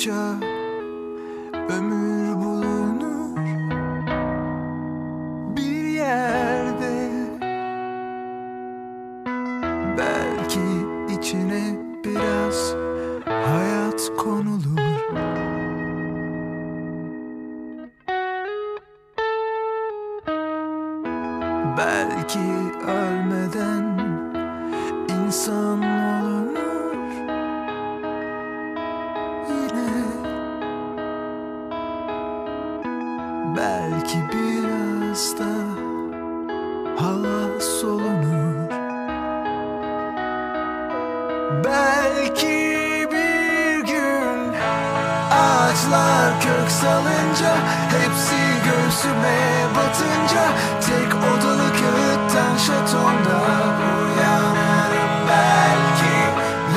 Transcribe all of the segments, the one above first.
parça ömür bulunur. Bir yerde belki içine biraz hayat konulur. Belki ölmeden belki biraz da hava solunur belki bir gün ağaçlar kök salınca hepsi göğsüme batınca tek odalı kağıttan şatomda uyanırım. Belki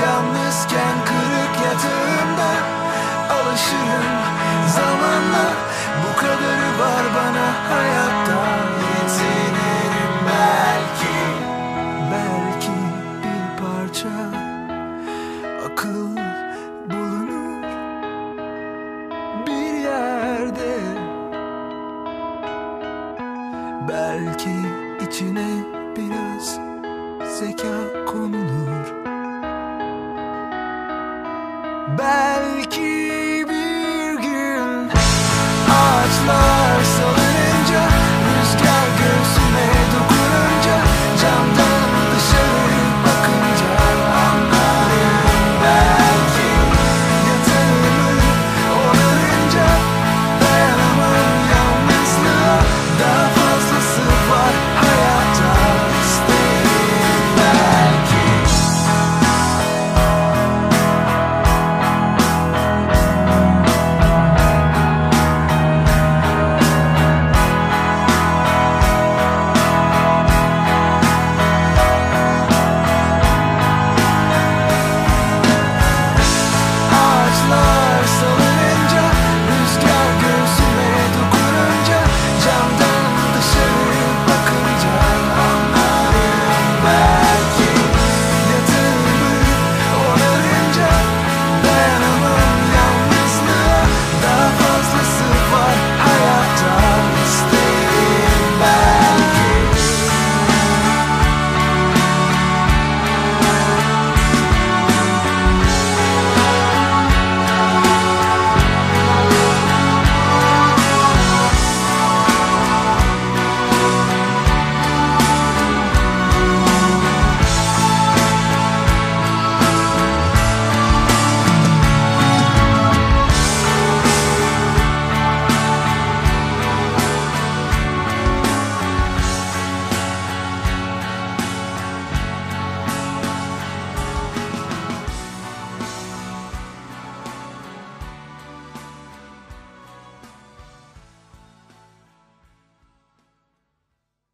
yalnızken kırık yatağımda alışırım zamanla bu kadarı var bana hayatta. Yetinirim belki belki bir parça akıl bulunur. Bir yerde belki içine biraz zeka konulur. Belki